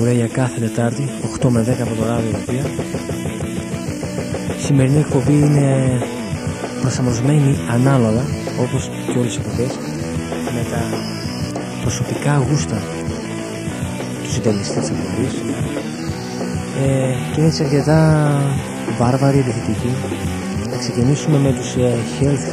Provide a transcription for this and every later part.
στα κουρέλια κάθε Τετάρτη 8 με 10 από το ράδιο οποία. Η σημερινή εκπομπή είναι προσαρμοσμένη ανάλογα όπως και όλες οι εκπομπές με τα προσωπικά γούστα του συντελεστή της εκπομπής. Ε, και είναι αρκετά βάρβαρη επιθετική. Θα ξεκινήσουμε με τους ε, Health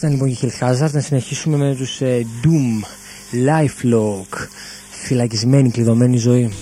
Hazard Reading Heritage Hazard. Να συνεχίσουμε με τους ε, Doom. Lifelock. Φυλακισμένη κλειδωμένη ζωή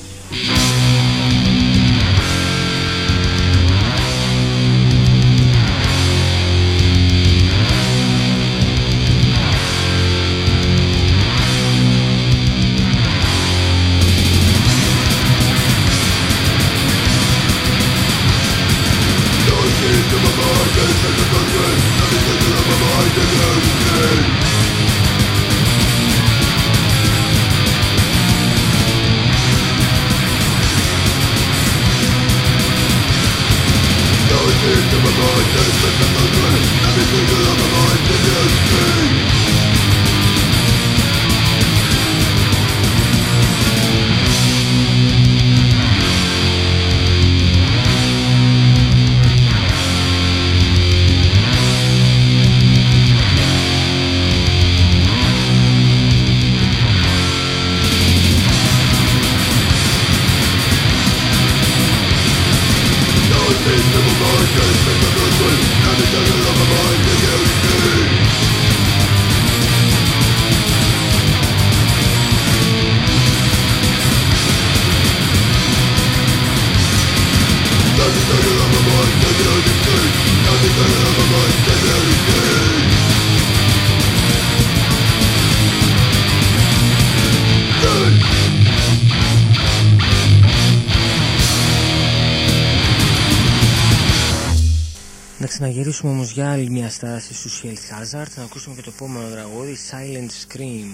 γυρίσουμε όμως για άλλη μια στάση στους Health Hazard. Να ακούσουμε και το επόμενο τραγούδι Silent Scream.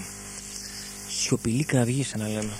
Σιωπηλή κραυγή σαν να λέμε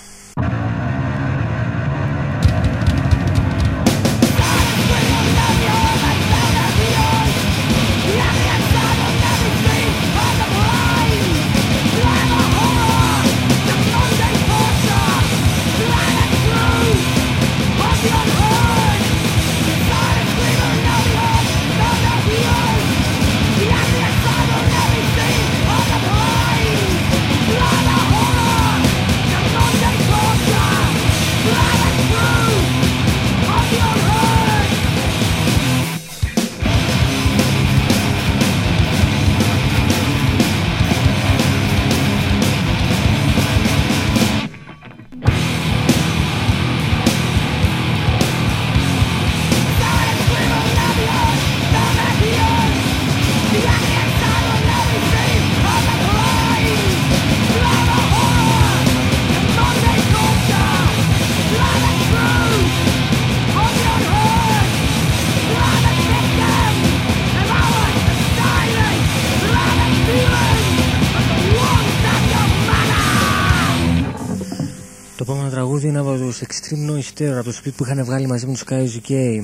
Extreme Noise Terror από το σπίτι που είχαν βγάλει μαζί με τους Sky UK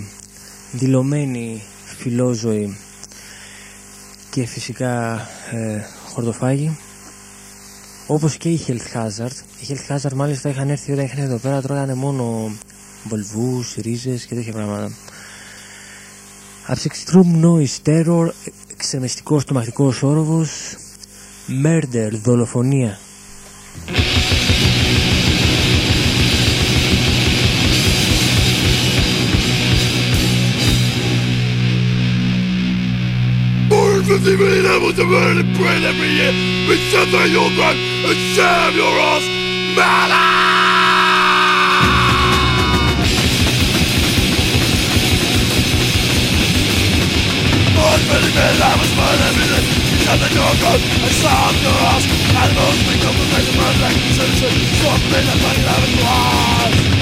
δηλωμένοι φιλόζωοι και φυσικά ε, χορτοφάγι όπως και η Health Hazard. Η Health Hazard μάλιστα είχαν έρθει όταν είχαν εδώ πέρα τρώγανε μόνο βολβούς, ρίζες και τέτοια πράγματα. Absextrum Noise Terror εξεμεστικός στομαχτικός όροβος Murder, δολοφονία 50 million animals are murdered and bred every year. We of your run and serve your ass. Malice! I was born every day. The and your ass. Animals become the face of my life Citizen, in the fucking heaven's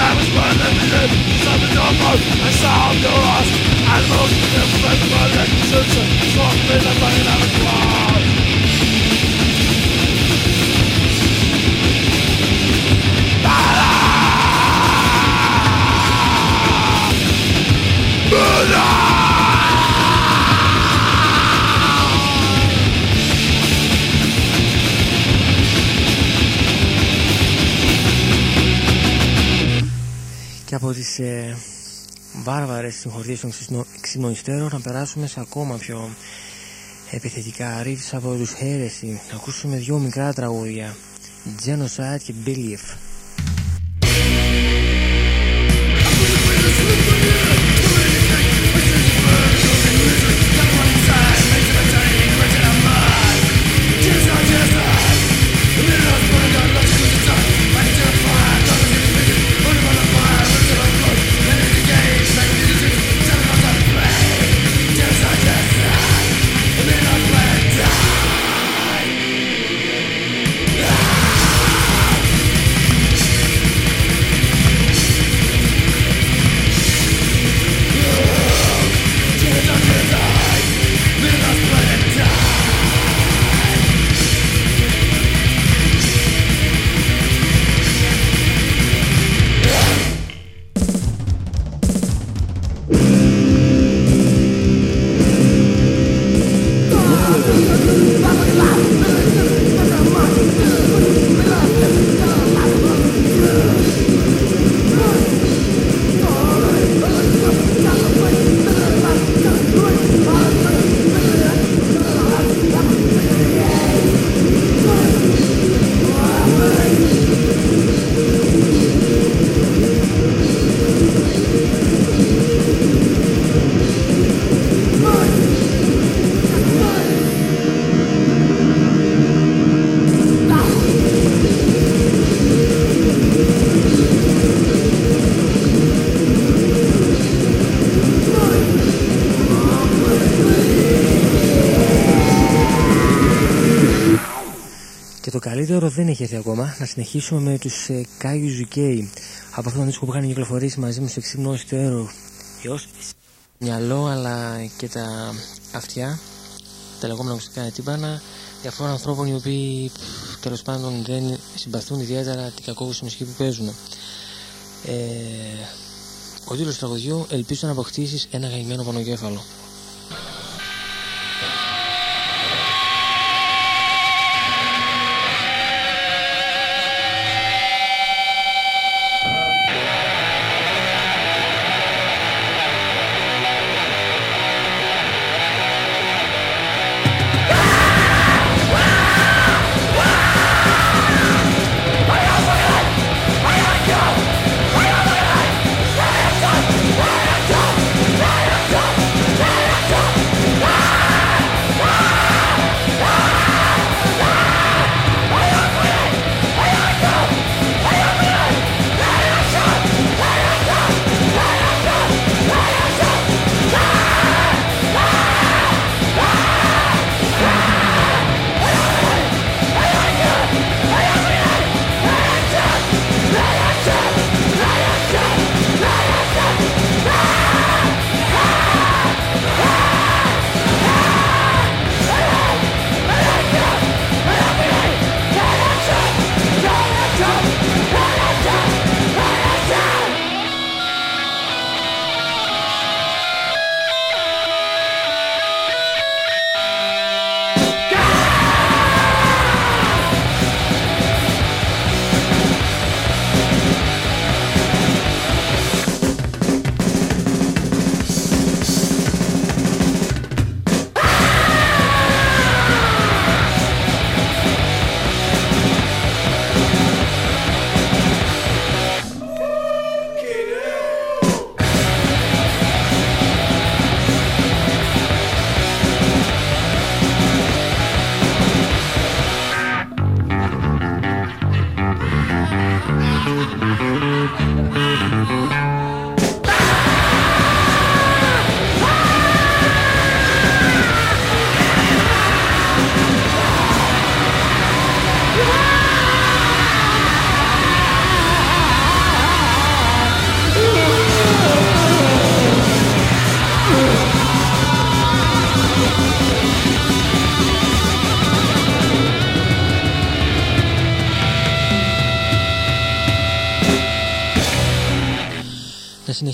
I'm born a Something I saw the lost Animals, the different, the brother, the children Smoke, the fucking, I was born βάρβαρες συγχωρίες των ξυνοϊστέρων να περάσουμε σε ακόμα πιο επιθετικά. Ρίφτες από τους Heresy να ακούσουμε δυο μικρά τραγούδια. Genocide και Belief καλύτερο δεν έχει έρθει ακόμα. Να συνεχίσουμε με τους ε, Κάγιους UK από αυτόν τον δίσκο που είχαν κυκλοφορήσει μαζί με στο εξήμνο έστερο Ιός μυαλό αλλά και τα αυτιά τα λεγόμενα ακουστικά τύμπανα διαφόρων ανθρώπων οι οποίοι τέλος πάντων δεν συμπαθούν ιδιαίτερα την κακόβουση μουσική που παίζουν. Ε, ο τίτλος του τραγουδιού ελπίζω να αποκτήσεις ένα γαϊμένο πονοκέφαλο.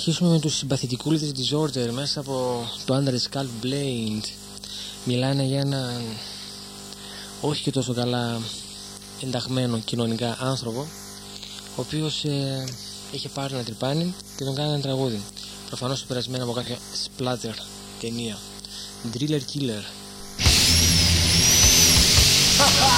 Συνεχίσουμε με τους συμπαθητικούλητες Disorder μέσα από το Under Scalp Blade μιλάνε για έναν όχι και τόσο καλά ενταγμένο κοινωνικά άνθρωπο ο οποίος ε, είχε πάρει ένα τρυπάνι και τον κάνει ένα τραγούδι. Προφανώς περασμένο από κάποια splatter ταινία. Driller Killer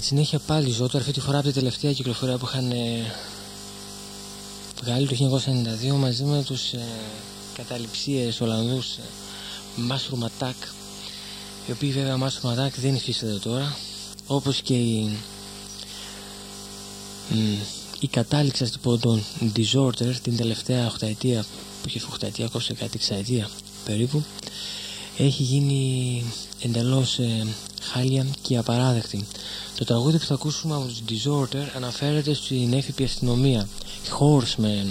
συνέχεια πάλι ζώτο αυτή τη φορά από τη τελευταία κυκλοφορία που είχαν ε, βγάλει το 1992 μαζί με τους ε, καταληψίες Ολλανδούς ε, Mushroom Attack οι οποίοι βέβαια Mushroom Attack δεν υφίσταται τώρα όπως και η, η κατάληξη ας πω των Disorder την τελευταία 8 ετία που είχε 8 ετία, κόψε κάτι 6 ετία περίπου έχει γίνει εντελώς ε, χάλια και απαράδεκτη. Το τραγούδι που θα ακούσουμε από τους Disorder αναφέρεται στην έφυπη αστυνομία Horseman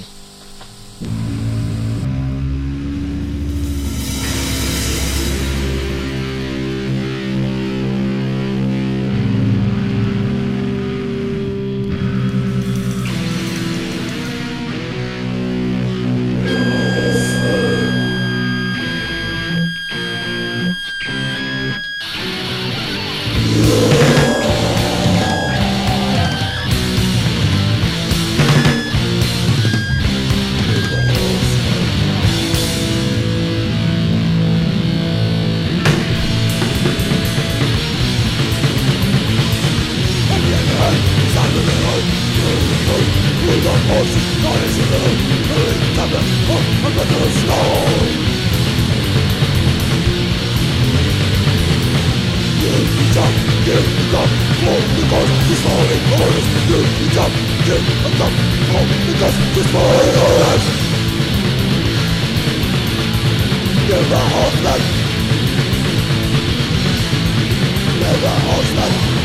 Never hostile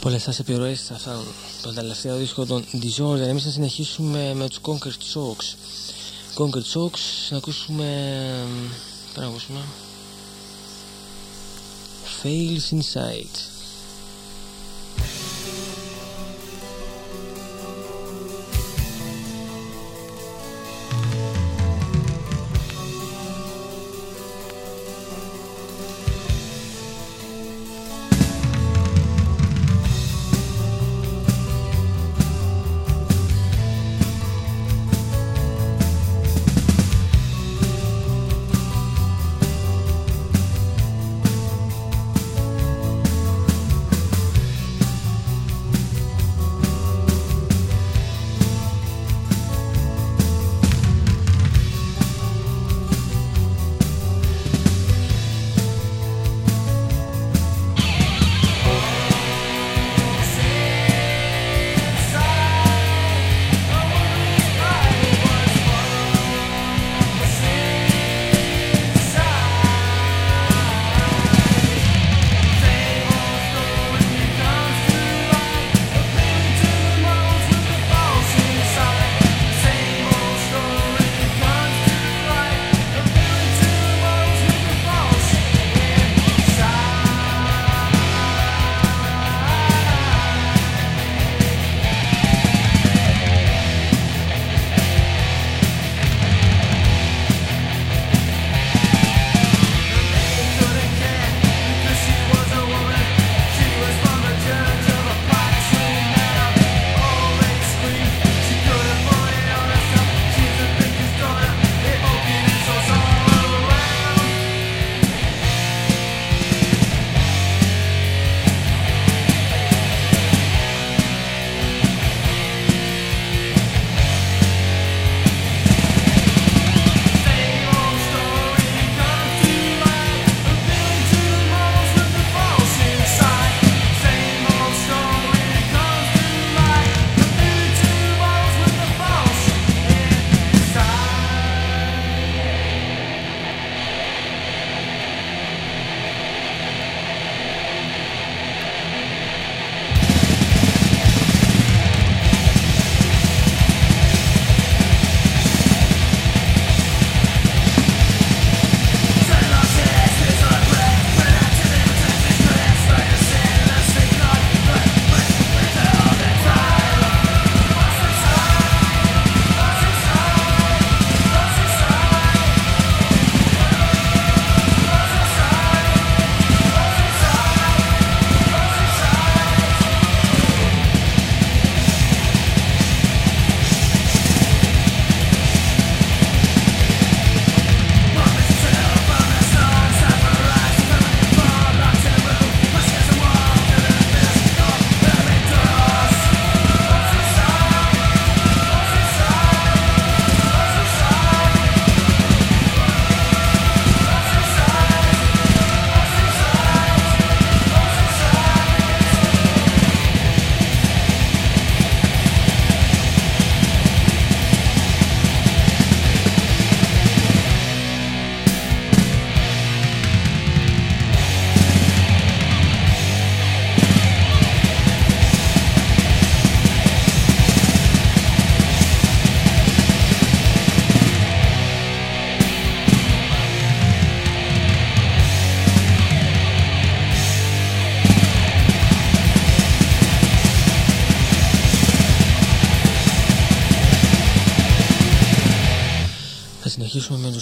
πολλές σας επιρροές σε αυτά το τελευταίο δίσκο των Disorder εμείς θα συνεχίσουμε με τους Conquered Chokes Conquered Chokes να ακούσουμε πρέπει να ακούσουμε. Fails Inside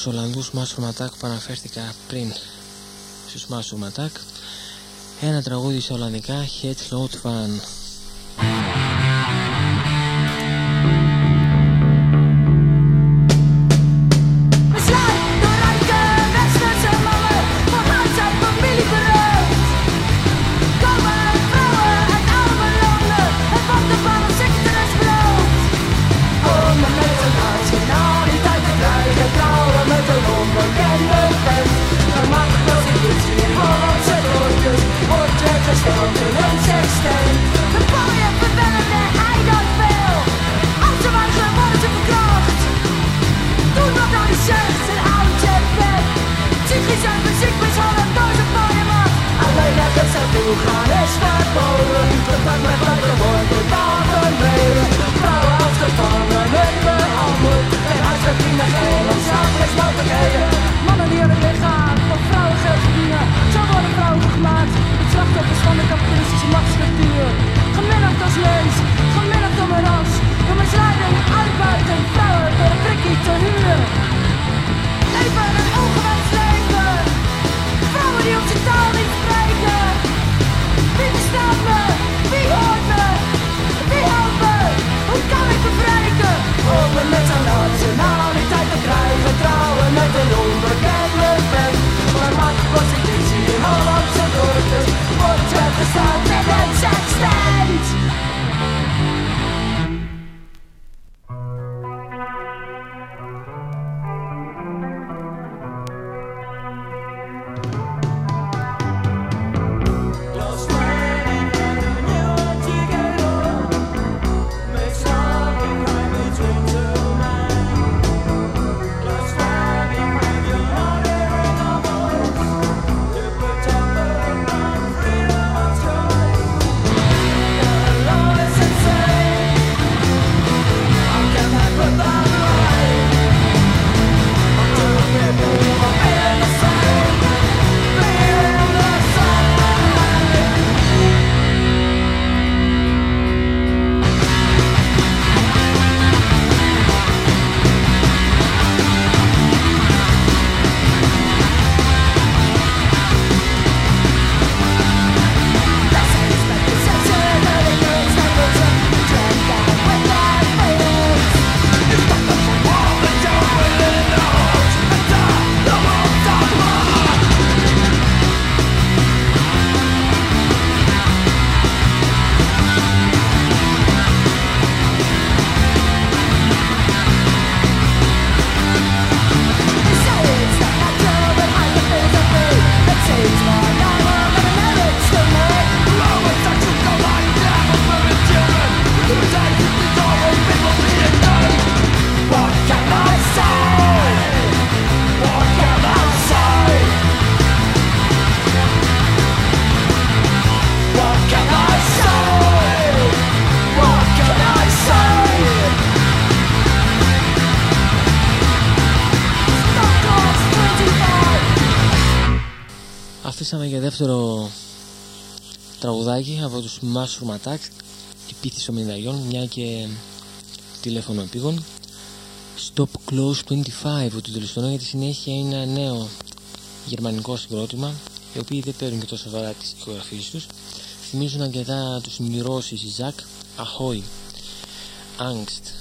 τους Ολλανδούς Mushroom Attack που αναφέρθηκα πριν στους Mushroom Attack ένα τραγούδι σε Ολλανδικά Head Load Fan τραγουδάκι από τους Mushroom Attacks επίθεση των Μινδαγιών μια και τηλέφωνο επίγον. Stop Close 25 του τελεστονό για τη συνέχεια είναι ένα νέο γερμανικό συγκρότημα οι οποίοι δεν παίρνουν και τόσο σοβαρά τις ηχογραφίες τους. Θυμίζουν αρκετά τους μυρώσεις Ζακ. Ahoy Angst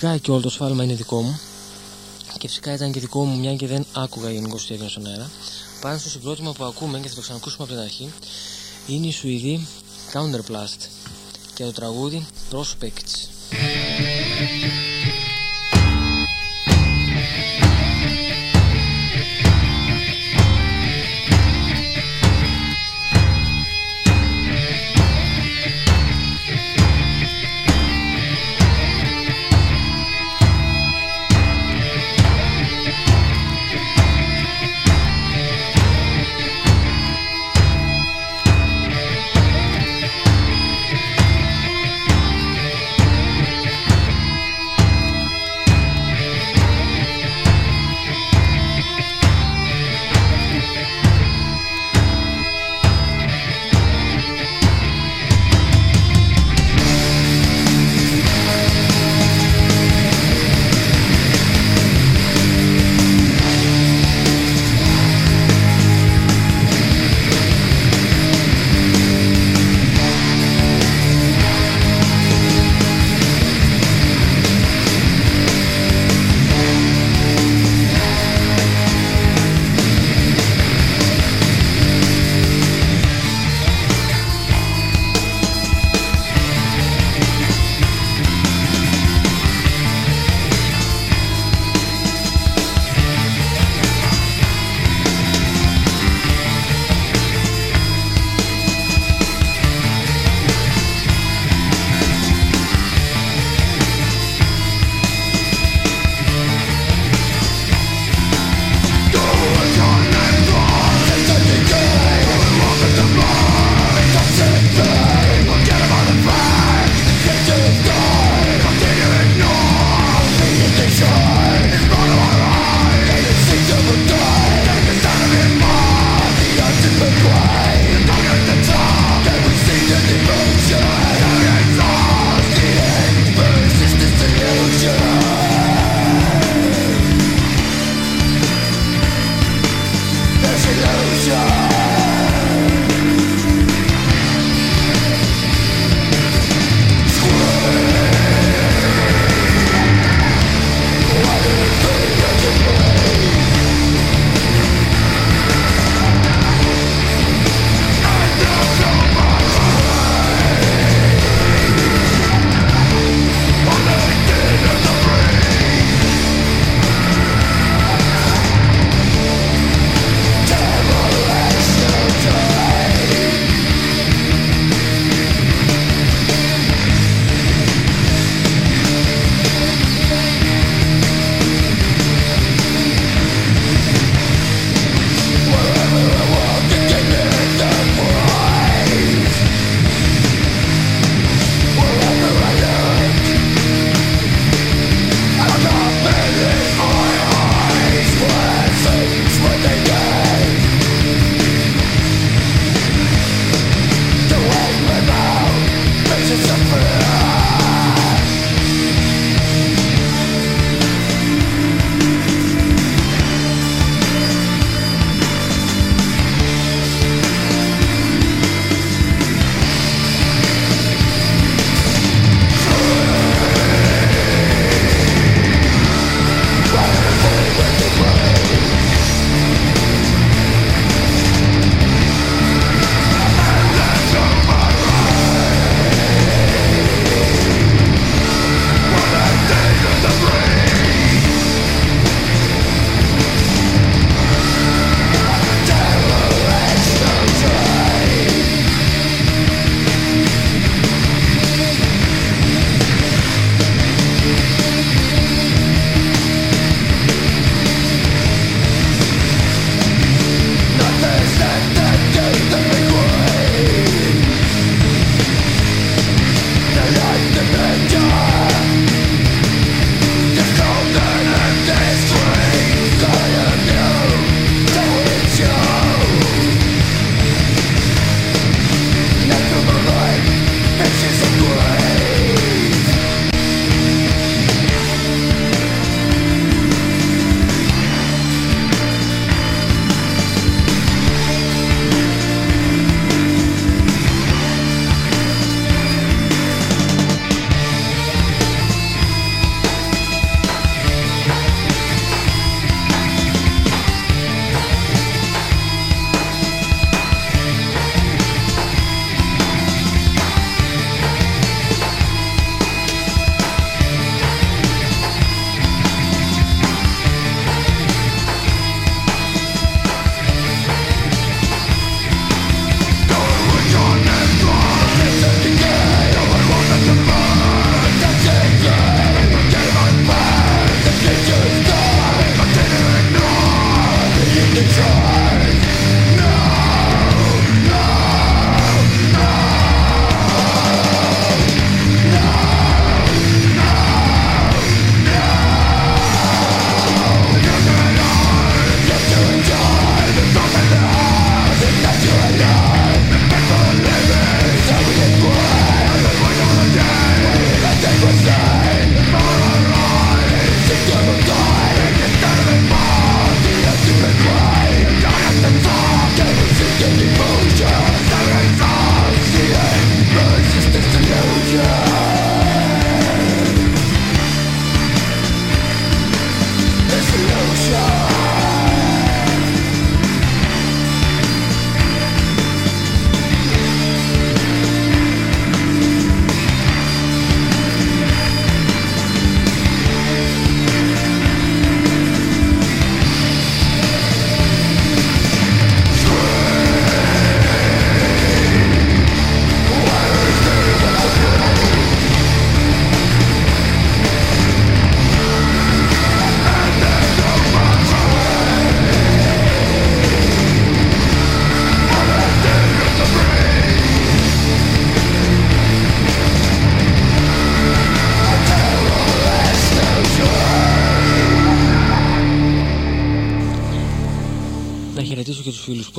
φυσικά και όλο το σφάλμα είναι δικό μου και φυσικά ήταν και δικό μου μια και δεν άκουγα γενικώ τι έγινε στον αέρα. Πάνω στο συγκρότημα που ακούμε και θα το ξανακούσουμε από την αρχή είναι η Σουηδή Counterblast και το τραγούδι Prospects.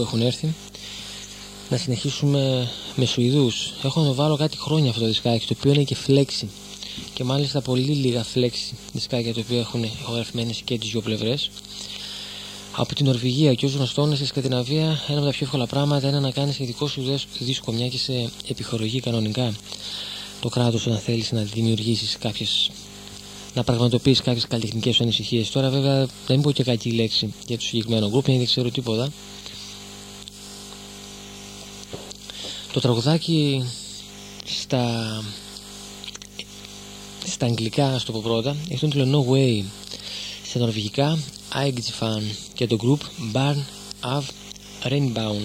Που έχουν έρθει να συνεχίσουμε με Σουηδούς έχω να βάλω κάτι χρόνια αυτό το δισκάκι το οποίο είναι και φλέξι και μάλιστα πολύ λίγα φλέξι δισκάκια τα οποία έχουν ηχογραφημένες και τις δύο πλευρές από την Νορβηγία και ως γνωστό είναι στη Σκανδιναβία ένα από τα πιο εύκολα πράγματα είναι να κάνεις δικό σου δίσκο μια και σε επιχορηγεί κανονικά το κράτος όταν θέλεις να δημιουργήσεις κάποιε να πραγματοποιήσει κάποιες καλλιτεχνικές σου ανησυχίες. Τώρα, βέβαια, δεν πω και κακή λέξη για το συγκεκριμένο γκρουπ, γιατί δεν ξέρω τίποτα. Το τραγουδάκι στα, στα αγγλικά, στο πω πρώτα, έχει τον τίτλο No Way. Στα νορβηγικά, Aigifan και το group Barn of Rainbow.